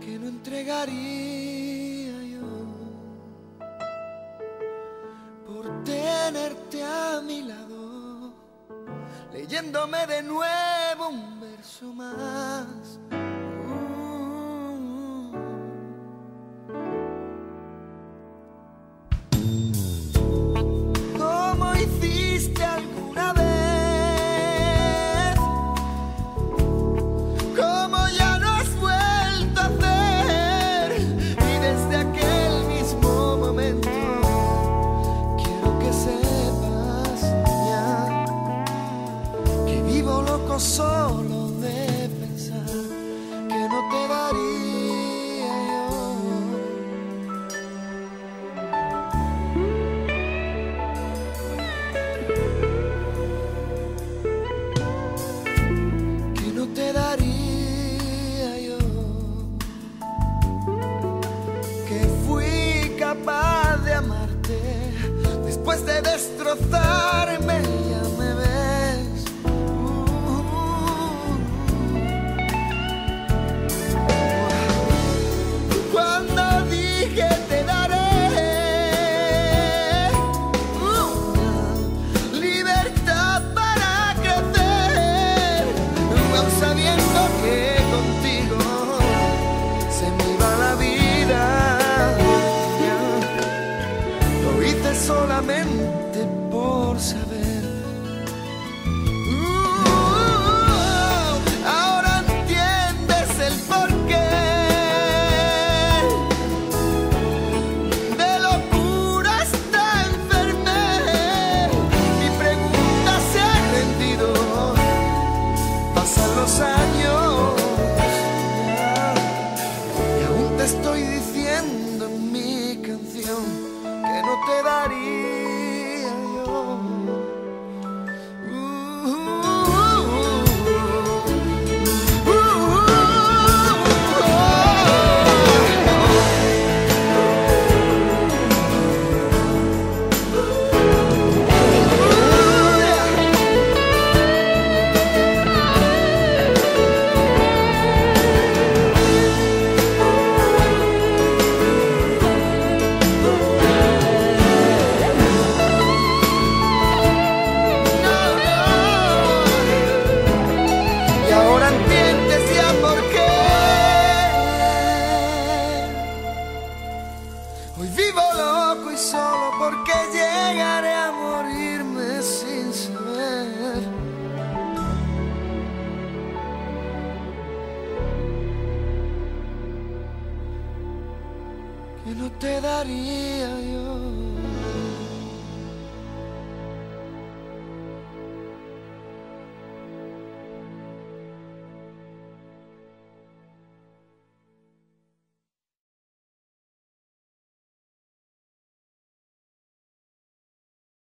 que no entregaría yo por tenerte a mi lado, leyéndome de nuevo un verso más. Solo de pensar que no te daría yo. que no te daría yo, que fui capaz de amarte después de destrozarme, Hoy vivo loco y solo porque llegaré a morirme sin saber. Que no te daría yo.